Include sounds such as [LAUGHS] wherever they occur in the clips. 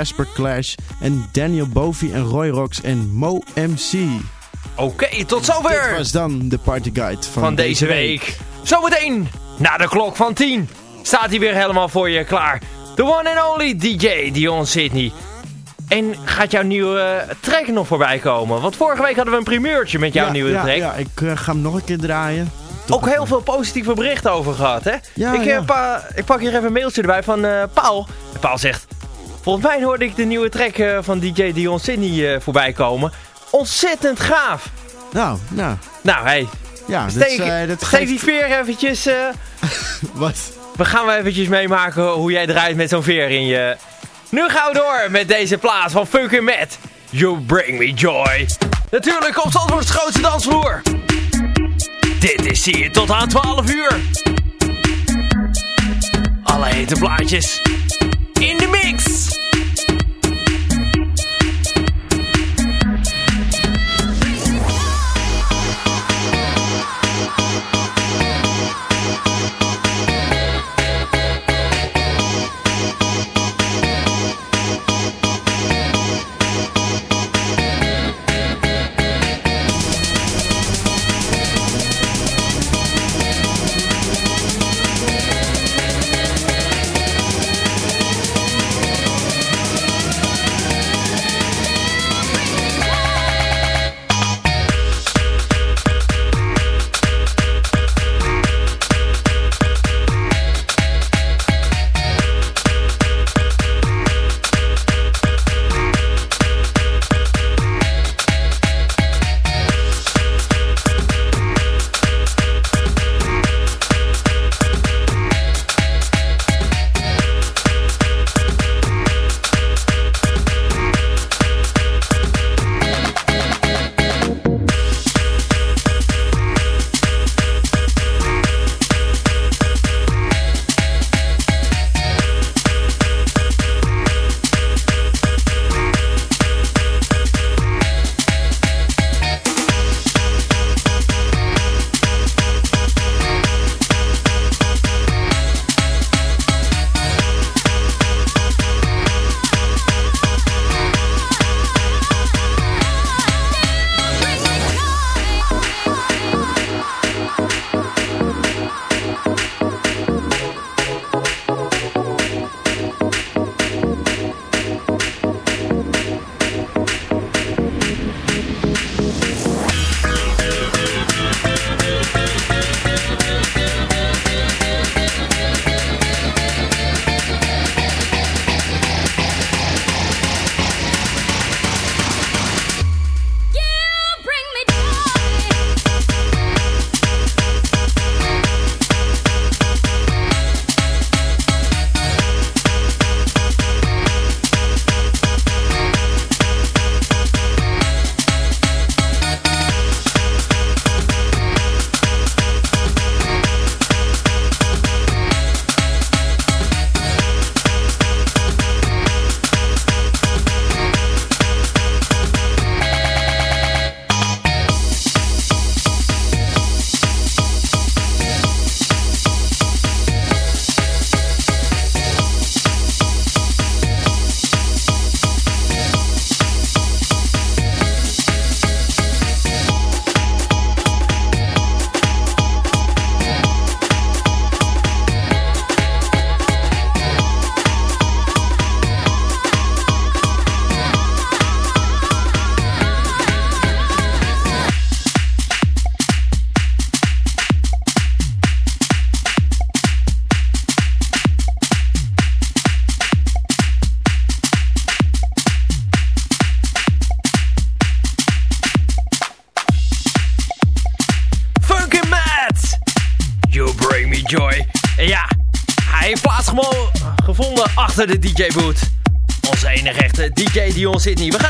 Casper Clash en Daniel Bovi en Roy Rocks en Mo MC. Oké, tot zover. Dit was dan de party guide van, van deze week. Zometeen, na de klok van 10, staat hij weer helemaal voor je klaar. The one and only DJ Dion Sydney. En gaat jouw nieuwe track nog voorbij komen? Want vorige week hadden we een primeurtje met jouw ja, nieuwe ja, track. Ja, ik uh, ga hem nog een keer draaien. Ook heel veel positieve berichten over gehad, hè? Ja, ik, ja. Pa, ik pak hier even een mailtje erbij van uh, Paul. En Paul zegt... Volgens mij hoorde ik de nieuwe track uh, van DJ Dion Sydney voorbij komen. Ontzettend gaaf. Nou, nou. Nou, hey. Ja, steek, dat, uh, dat steek geeft... die veer eventjes... [LAUGHS] Wat? We gaan wel eventjes meemaken hoe jij draait met zo'n veer in je... Nu gaan we door met deze plaats van Funky Matt. You Bring Me Joy. Natuurlijk op Zandvoorts grootste dansvloer. Dit is hier tot aan 12 uur. Alle hete plaatjes in de mix. De DJ-boot. Onze enige echte DJ Dion Sydney. We gaan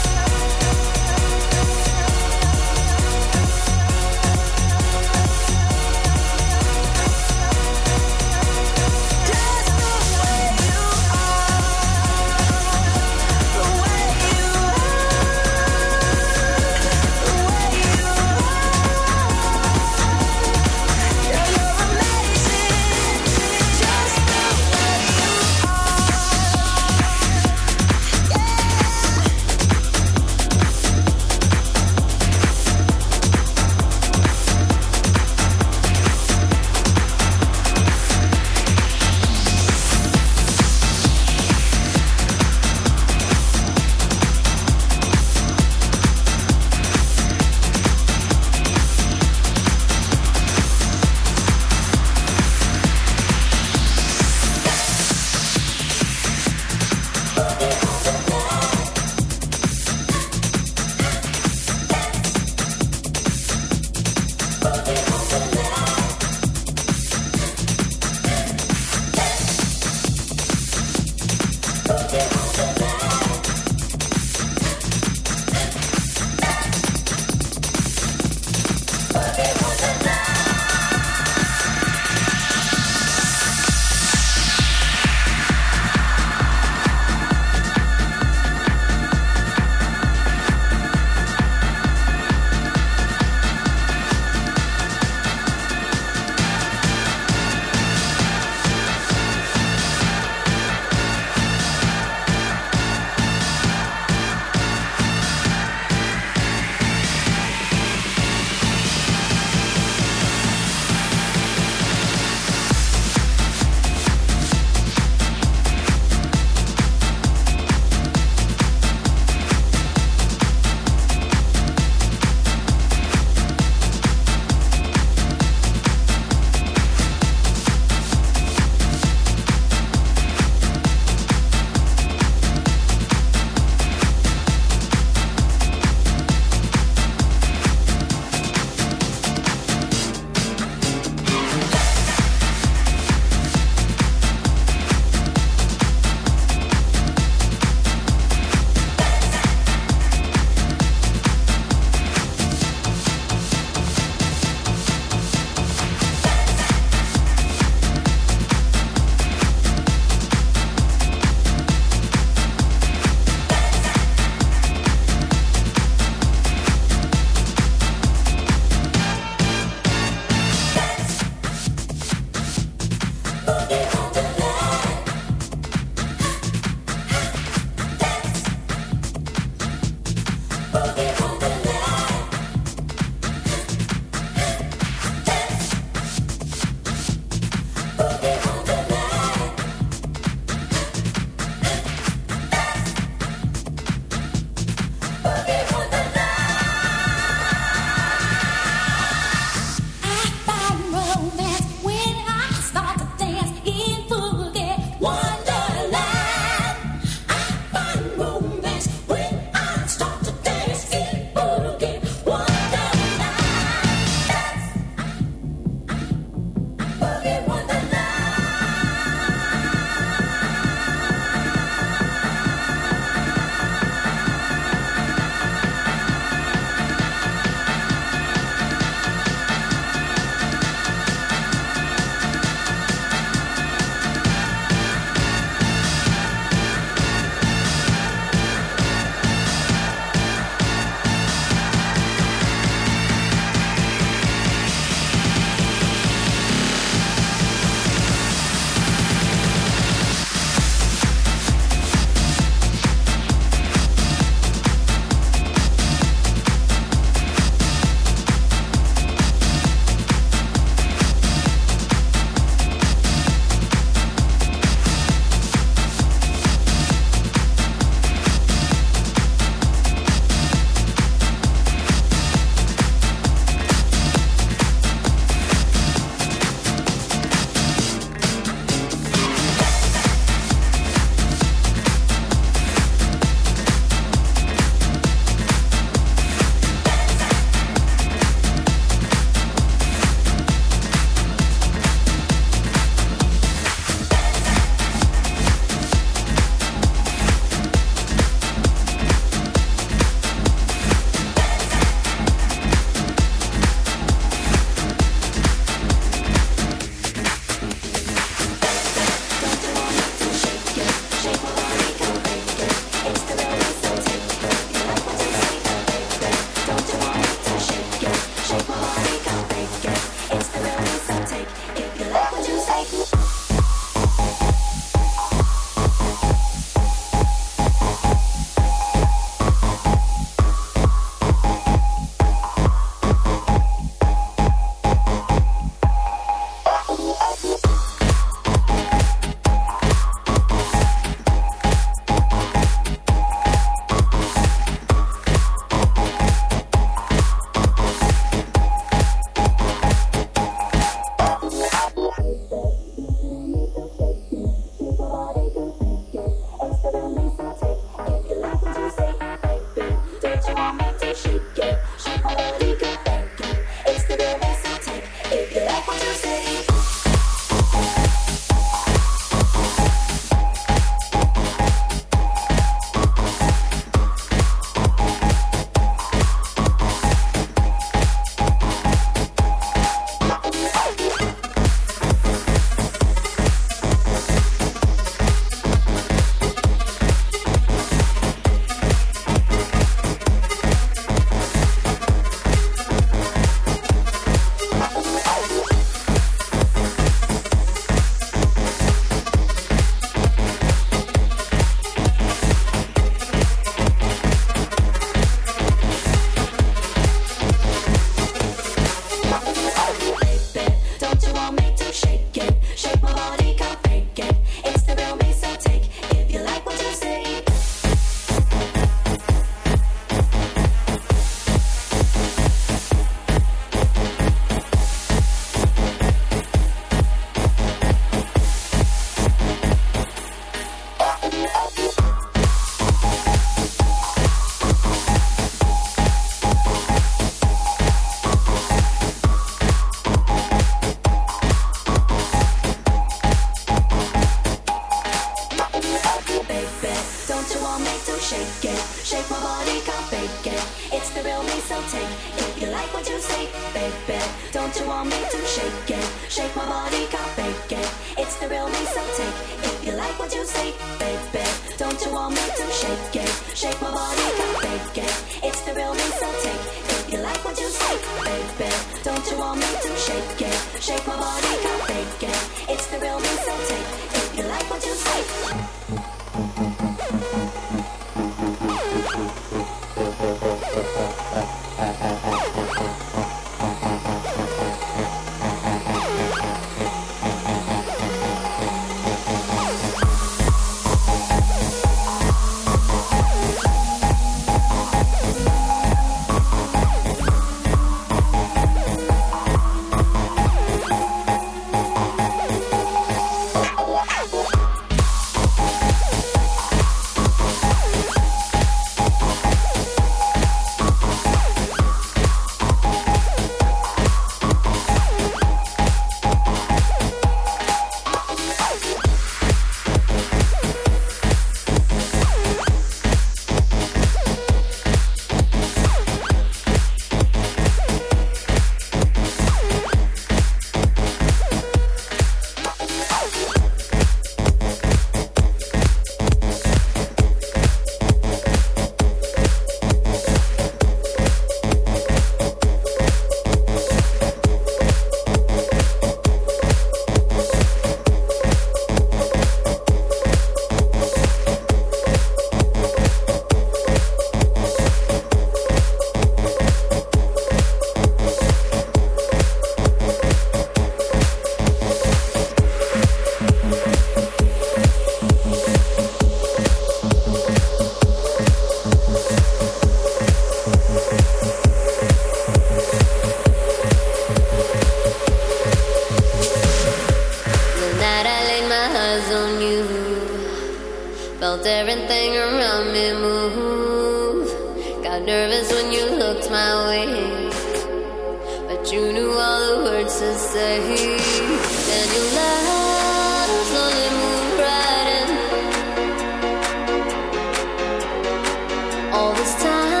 all this time.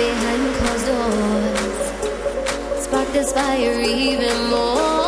behind closed doors. Spark this fire even more.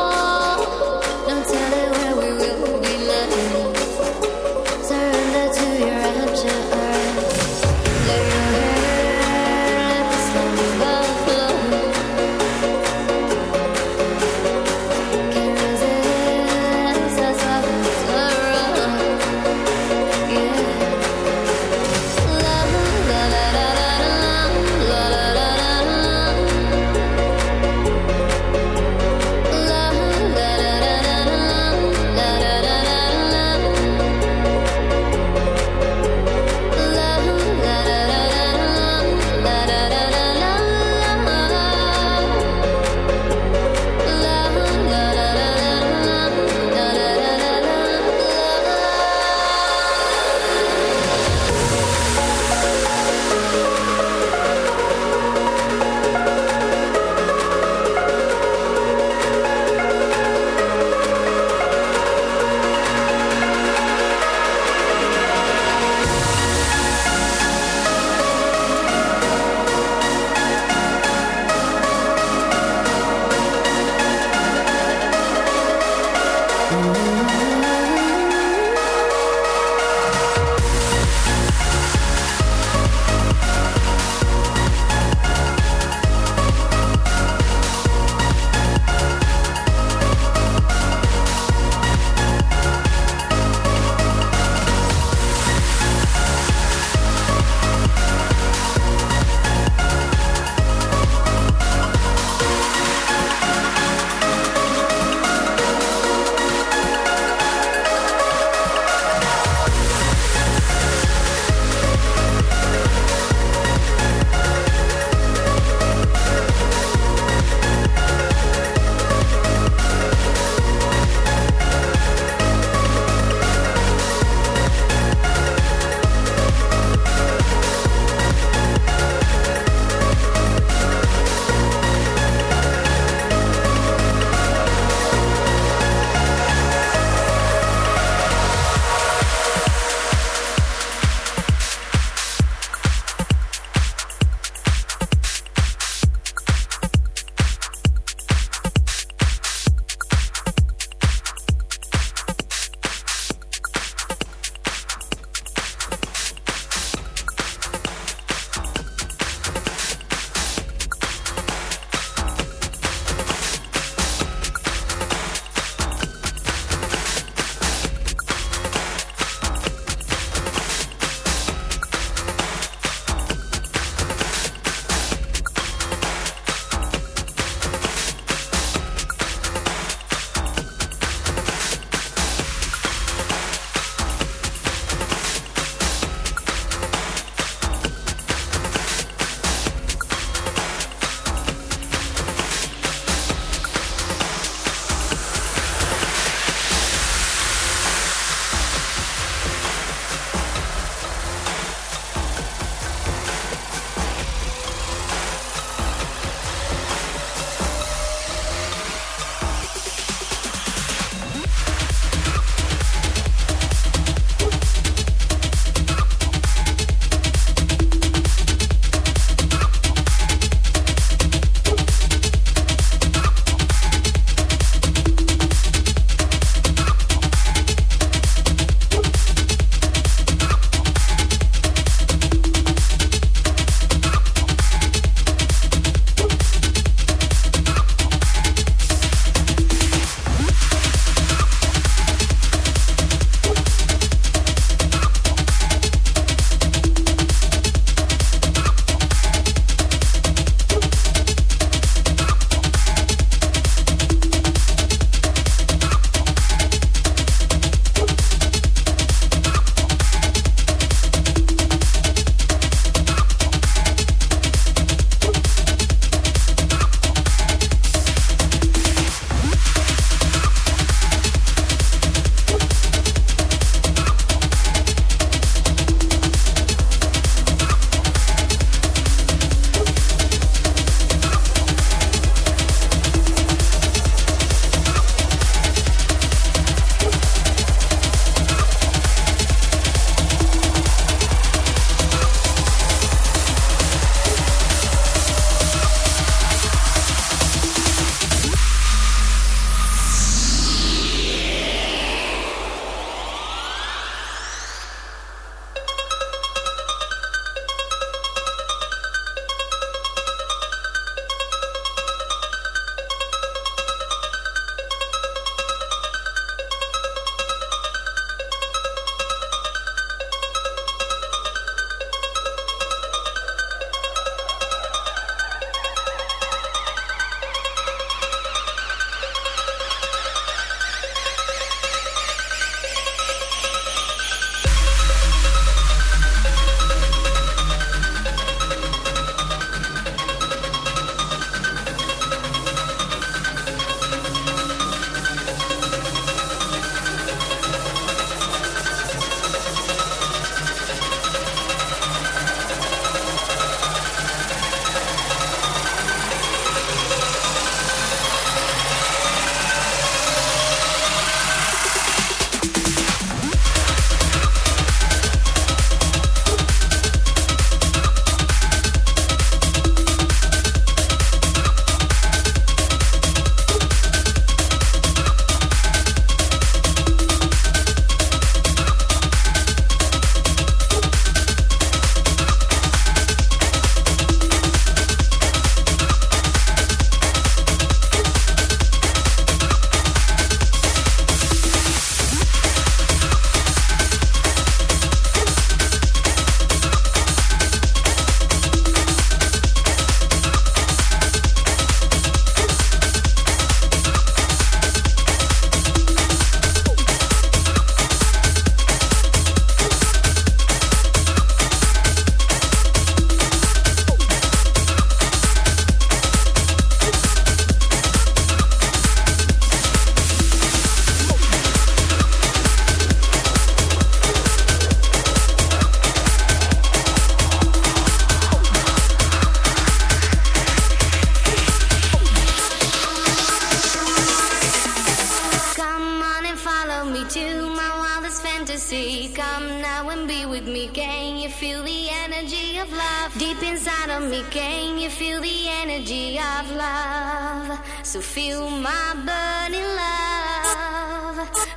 inside of me. Can you feel the energy of love? So feel my burning love.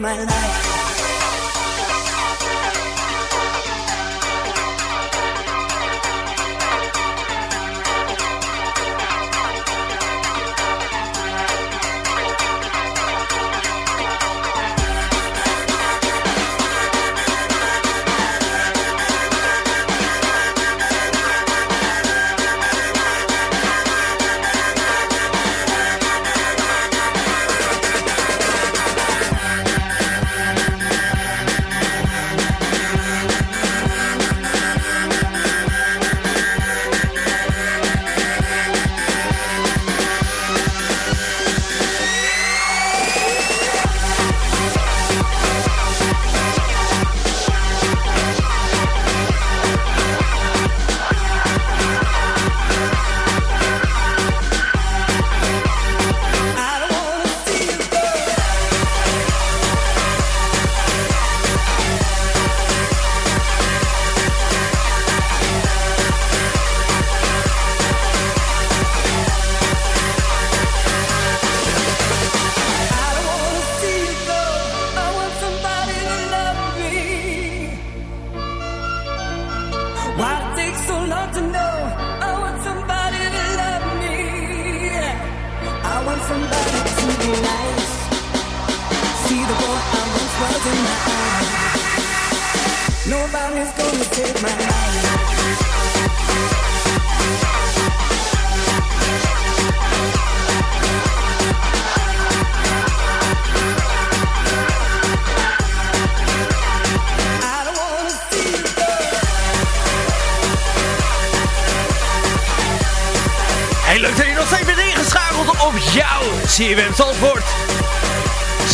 My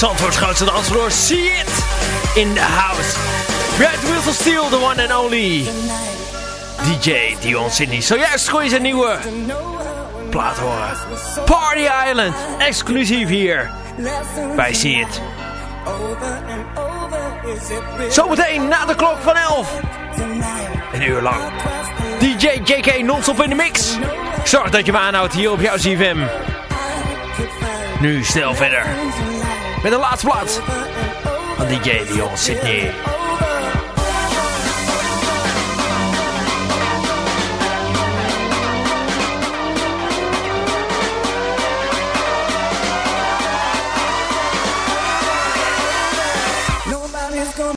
Zandvoorts grootste dansvloer, see it in the house. Red of Steel, the one and only DJ Dion Sydney. Zojuist je zijn nieuwe plaat horen. Party Island, exclusief hier bij See It. Zometeen na de klok van 11, een uur lang. DJ JK non-stop in de mix. Zorg dat je me aanhoudt hier op jouw CFM. Nu snel verder. Met de laatste plaat van DJ Dion Sydney.